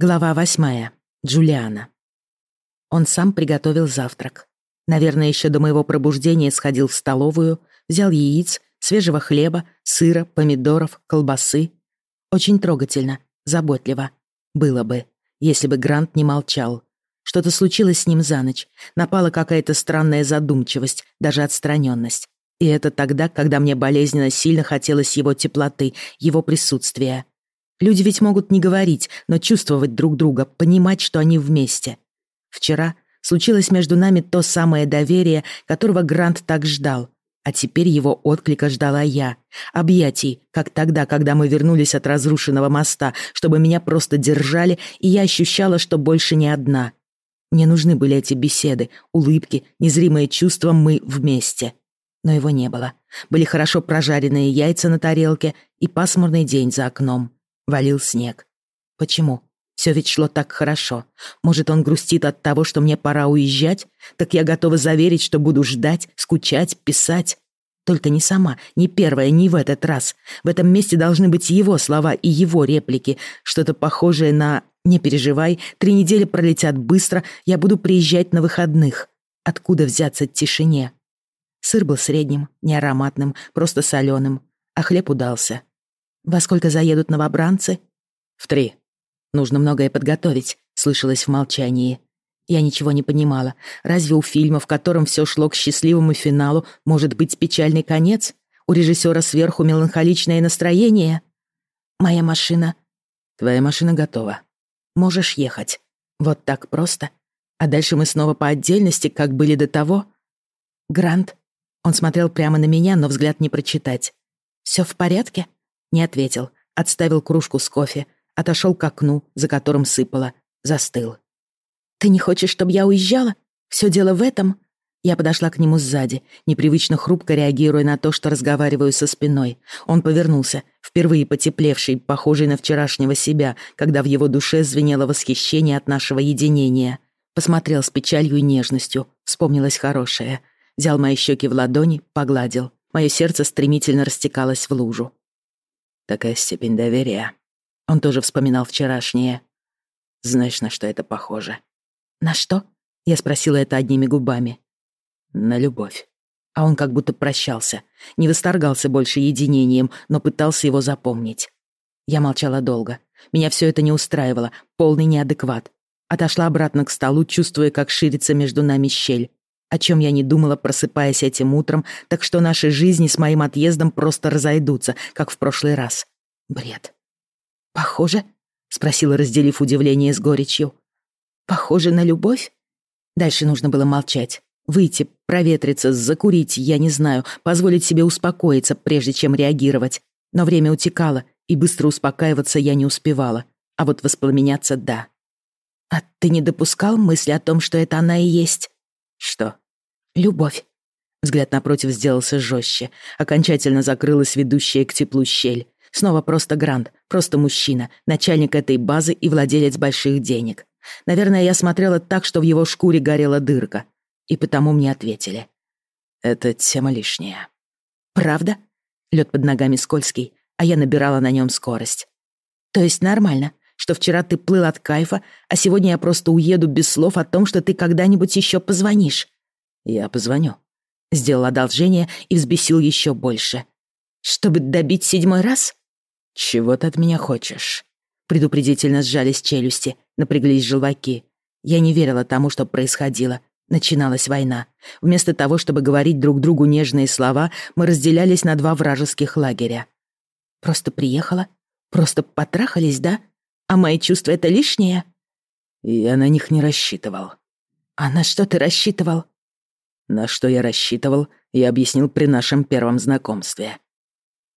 Глава восьмая. Джулиана. Он сам приготовил завтрак. Наверное, еще до моего пробуждения сходил в столовую, взял яиц, свежего хлеба, сыра, помидоров, колбасы. Очень трогательно, заботливо. Было бы, если бы Грант не молчал. Что-то случилось с ним за ночь. Напала какая-то странная задумчивость, даже отстраненность. И это тогда, когда мне болезненно сильно хотелось его теплоты, его присутствия. Люди ведь могут не говорить, но чувствовать друг друга, понимать, что они вместе. Вчера случилось между нами то самое доверие, которого Грант так ждал. А теперь его отклика ждала я. Объятий, как тогда, когда мы вернулись от разрушенного моста, чтобы меня просто держали, и я ощущала, что больше не одна. Мне нужны были эти беседы, улыбки, незримые чувства «мы вместе». Но его не было. Были хорошо прожаренные яйца на тарелке и пасмурный день за окном. Валил снег. Почему? Все ведь шло так хорошо. Может, он грустит от того, что мне пора уезжать? Так я готова заверить, что буду ждать, скучать, писать. Только не сама, не первая, не в этот раз. В этом месте должны быть его слова и его реплики. Что-то похожее на «Не переживай, три недели пролетят быстро, я буду приезжать на выходных». Откуда взяться тишине? Сыр был средним, не ароматным, просто соленым, а хлеб удался. «Во сколько заедут новобранцы?» «В три. Нужно многое подготовить», — слышалось в молчании. Я ничего не понимала. Разве у фильма, в котором все шло к счастливому финалу, может быть печальный конец? У режиссера сверху меланхоличное настроение? «Моя машина...» «Твоя машина готова. Можешь ехать. Вот так просто. А дальше мы снова по отдельности, как были до того?» «Грант?» Он смотрел прямо на меня, но взгляд не прочитать. «Все в порядке?» Не ответил, отставил кружку с кофе, отошел к окну, за которым сыпало, застыл. «Ты не хочешь, чтобы я уезжала? Все дело в этом?» Я подошла к нему сзади, непривычно хрупко реагируя на то, что разговариваю со спиной. Он повернулся, впервые потеплевший, похожий на вчерашнего себя, когда в его душе звенело восхищение от нашего единения. Посмотрел с печалью и нежностью, вспомнилось хорошее. Взял мои щеки в ладони, погладил. Мое сердце стремительно растекалось в лужу. Такая степень доверия. Он тоже вспоминал вчерашнее. Знаешь, на что это похоже? На что? Я спросила это одними губами. На любовь. А он как будто прощался. Не восторгался больше единением, но пытался его запомнить. Я молчала долго. Меня все это не устраивало, полный неадекват. Отошла обратно к столу, чувствуя, как ширится между нами щель. О чем я не думала, просыпаясь этим утром, так что наши жизни с моим отъездом просто разойдутся, как в прошлый раз. Бред. «Похоже?» — спросила, разделив удивление с горечью. «Похоже на любовь?» Дальше нужно было молчать. Выйти, проветриться, закурить, я не знаю, позволить себе успокоиться, прежде чем реагировать. Но время утекало, и быстро успокаиваться я не успевала. А вот воспламеняться — да. «А ты не допускал мысли о том, что это она и есть?» Что? Любовь. Взгляд напротив сделался жестче. Окончательно закрылась ведущая к теплу щель. Снова просто Грант, просто мужчина, начальник этой базы и владелец больших денег. Наверное, я смотрела так, что в его шкуре горела дырка. И потому мне ответили. Это тема лишняя. Правда? Лед под ногами скользкий, а я набирала на нем скорость. То есть нормально что вчера ты плыл от кайфа, а сегодня я просто уеду без слов о том, что ты когда-нибудь еще позвонишь. Я позвоню. Сделал одолжение и взбесил еще больше. Чтобы добить седьмой раз? Чего ты от меня хочешь? Предупредительно сжались челюсти, напряглись желваки. Я не верила тому, что происходило. Начиналась война. Вместо того, чтобы говорить друг другу нежные слова, мы разделялись на два вражеских лагеря. Просто приехала? Просто потрахались, да? А мои чувства — это лишнее?» Я на них не рассчитывал. «А на что ты рассчитывал?» На что я рассчитывал, я объяснил при нашем первом знакомстве.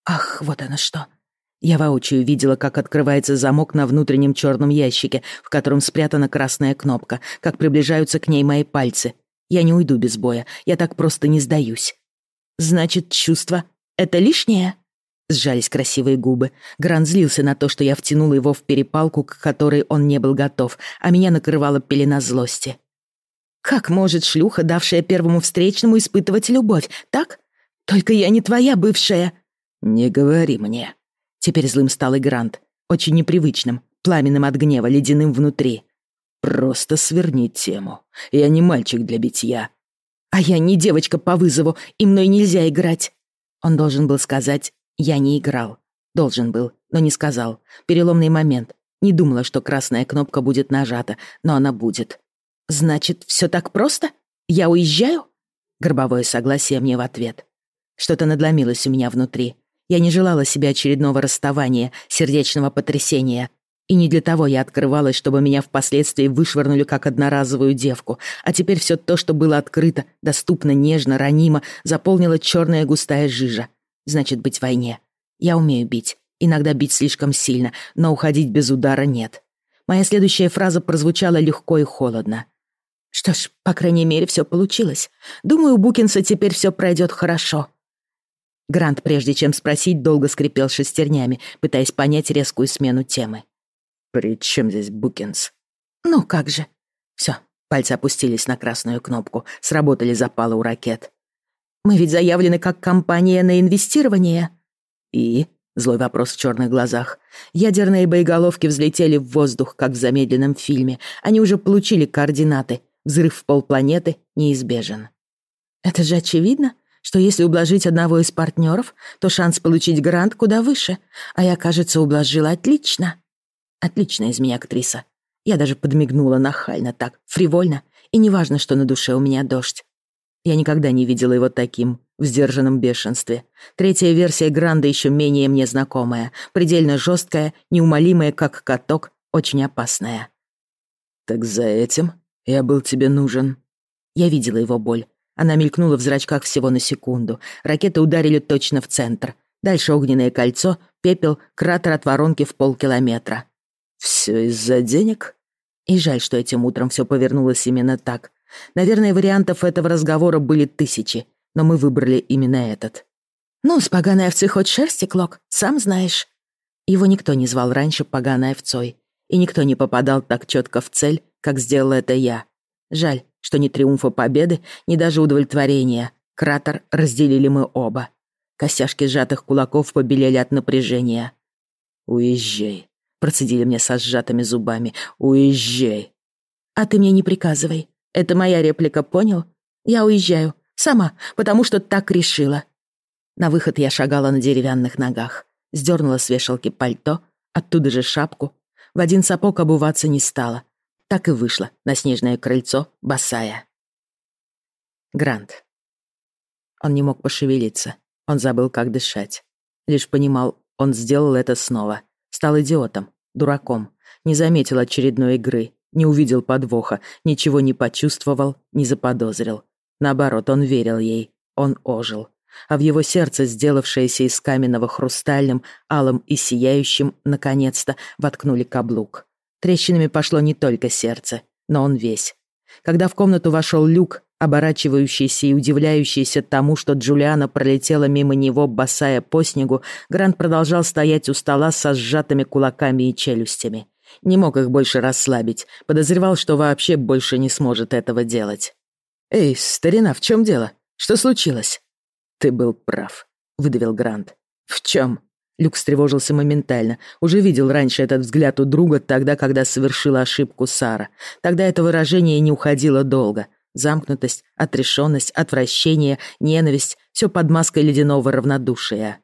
Ах, вот оно что. Я воочию видела, как открывается замок на внутреннем черном ящике, в котором спрятана красная кнопка, как приближаются к ней мои пальцы. Я не уйду без боя, я так просто не сдаюсь. Значит, чувство — это лишнее? Сжались красивые губы. Гран злился на то, что я втянула его в перепалку, к которой он не был готов, а меня накрывала пелена злости. «Как может шлюха, давшая первому встречному, испытывать любовь, так? Только я не твоя бывшая». «Не говори мне». Теперь злым стал и Грант. Очень непривычным, пламенным от гнева, ледяным внутри. «Просто сверни тему. Я не мальчик для битья». «А я не девочка по вызову, и мной нельзя играть». Он должен был сказать «я не играл». Должен был, но не сказал. Переломный момент. Не думала, что красная кнопка будет нажата, но она будет. «Значит, все так просто? Я уезжаю?» Горбовое согласие мне в ответ. Что-то надломилось у меня внутри. Я не желала себе очередного расставания, сердечного потрясения. И не для того я открывалась, чтобы меня впоследствии вышвырнули как одноразовую девку. А теперь все то, что было открыто, доступно, нежно, ранимо, заполнила черная густая жижа. Значит, быть в войне. Я умею бить. Иногда бить слишком сильно, но уходить без удара нет. Моя следующая фраза прозвучала легко и холодно. Что ж, по крайней мере, все получилось. Думаю, у Букинса теперь все пройдет хорошо. Грант, прежде чем спросить, долго скрипел шестернями, пытаясь понять резкую смену темы. «При чем здесь Букинс?» «Ну как же». Все, пальцы опустились на красную кнопку, сработали запалы у ракет. «Мы ведь заявлены как компания на инвестирование». «И?» — злой вопрос в черных глазах. Ядерные боеголовки взлетели в воздух, как в замедленном фильме. Они уже получили координаты. Взрыв полпланеты неизбежен. Это же очевидно что если ублажить одного из партнеров, то шанс получить грант куда выше, а я, кажется, ублажила отлично. Отличная из меня актриса. Я даже подмигнула нахально так, фривольно, и неважно, что на душе у меня дождь. Я никогда не видела его таким, в сдержанном бешенстве. Третья версия Гранда еще менее мне знакомая, предельно жесткая, неумолимая, как каток, очень опасная. «Так за этим я был тебе нужен». Я видела его боль, она мелькнула в зрачках всего на секунду. Ракеты ударили точно в центр. Дальше огненное кольцо, пепел, кратер от воронки в полкилометра. «Все из-за денег?» И жаль, что этим утром все повернулось именно так. Наверное, вариантов этого разговора были тысячи, но мы выбрали именно этот. «Ну, с поганой овцы хоть шерсти, Клок, сам знаешь». Его никто не звал раньше поганой овцой, и никто не попадал так четко в цель, как сделала это я. Жаль, что ни триумфа победы, ни даже удовлетворения. Кратер разделили мы оба. Костяшки сжатых кулаков побелели от напряжения. «Уезжай», — процедили мне со сжатыми зубами. «Уезжай». «А ты мне не приказывай. Это моя реплика, понял? Я уезжаю. Сама, потому что так решила». На выход я шагала на деревянных ногах. Сдернула с вешалки пальто, оттуда же шапку. В один сапог обуваться не стала. Так и вышла на снежное крыльцо, босая. Грант. Он не мог пошевелиться. Он забыл, как дышать. Лишь понимал, он сделал это снова. Стал идиотом, дураком. Не заметил очередной игры, не увидел подвоха, ничего не почувствовал, не заподозрил. Наоборот, он верил ей. Он ожил. А в его сердце, сделавшееся из каменного хрустальным, алым и сияющим, наконец-то воткнули каблук. Трещинами пошло не только сердце, но он весь. Когда в комнату вошел Люк, оборачивающийся и удивляющийся тому, что Джулиана пролетела мимо него, босая по снегу, Грант продолжал стоять у стола со сжатыми кулаками и челюстями. Не мог их больше расслабить, подозревал, что вообще больше не сможет этого делать. «Эй, старина, в чем дело? Что случилось?» «Ты был прав», — выдавил Грант. «В чем?» Люк встревожился моментально. Уже видел раньше этот взгляд у друга тогда, когда совершила ошибку Сара. Тогда это выражение не уходило долго. Замкнутость, отрешенность, отвращение, ненависть — все под маской ледяного равнодушия.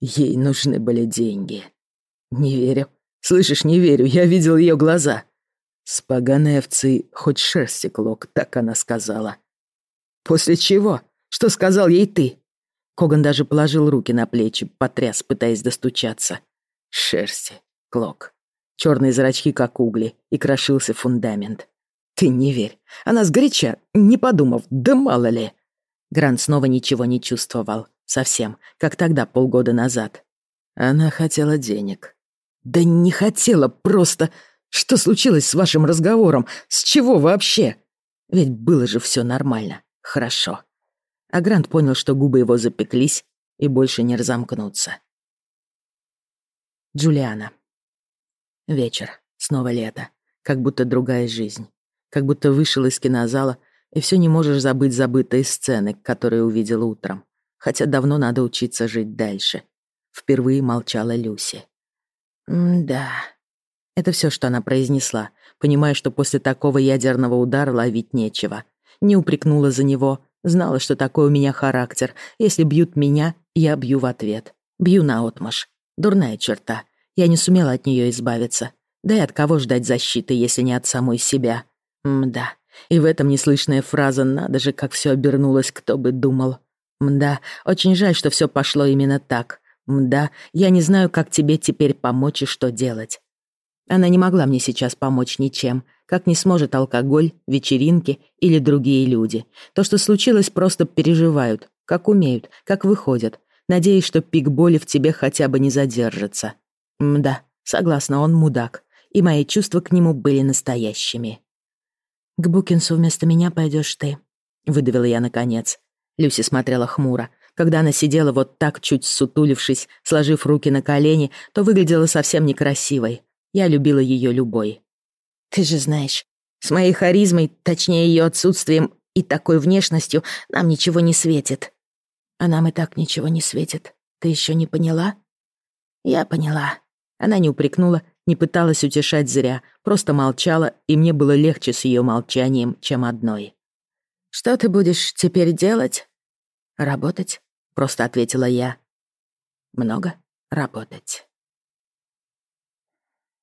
Ей нужны были деньги. Не верю. Слышишь, не верю, я видел ее глаза. С поганой овцы хоть шерсти клок, так она сказала. После чего? Что сказал ей ты? Коган даже положил руки на плечи, потряс, пытаясь достучаться. Шерсти, Клок. Черные зрачки, как угли, и крошился фундамент. Ты не верь. Она сгоряча, не подумав, да мало ли. Грант снова ничего не чувствовал. Совсем, как тогда, полгода назад. Она хотела денег. Да не хотела, просто... Что случилось с вашим разговором? С чего вообще? Ведь было же все нормально, хорошо а Грант понял, что губы его запеклись и больше не разомкнутся. Джулиана. Вечер, снова лето, как будто другая жизнь, как будто вышел из кинозала и все не можешь забыть забытые сцены, которые увидел утром, хотя давно надо учиться жить дальше. Впервые молчала Люси. «Да, Это все, что она произнесла, понимая, что после такого ядерного удара ловить нечего. Не упрекнула за него, знала, что такой у меня характер. Если бьют меня, я бью в ответ. Бью наотмашь. Дурная черта. Я не сумела от нее избавиться. Да и от кого ждать защиты, если не от самой себя? Мда. И в этом неслышная фраза «надо же, как все обернулось, кто бы думал». Мда, очень жаль, что все пошло именно так. Мда, я не знаю, как тебе теперь помочь и что делать. Она не могла мне сейчас помочь ничем, как не сможет алкоголь, вечеринки или другие люди. То, что случилось, просто переживают, как умеют, как выходят, надеясь, что пик боли в тебе хотя бы не задержится. Мда, согласна, он мудак, и мои чувства к нему были настоящими. «К Букинсу вместо меня пойдешь ты», — выдавила я наконец. Люси смотрела хмуро. Когда она сидела вот так, чуть сутулившись, сложив руки на колени, то выглядела совсем некрасивой. Я любила ее любой. «Ты же знаешь, с моей харизмой, точнее ее отсутствием и такой внешностью, нам ничего не светит». «А нам и так ничего не светит. Ты еще не поняла?» «Я поняла». Она не упрекнула, не пыталась утешать зря, просто молчала, и мне было легче с ее молчанием, чем одной. «Что ты будешь теперь делать?» «Работать», — просто ответила я. «Много работать».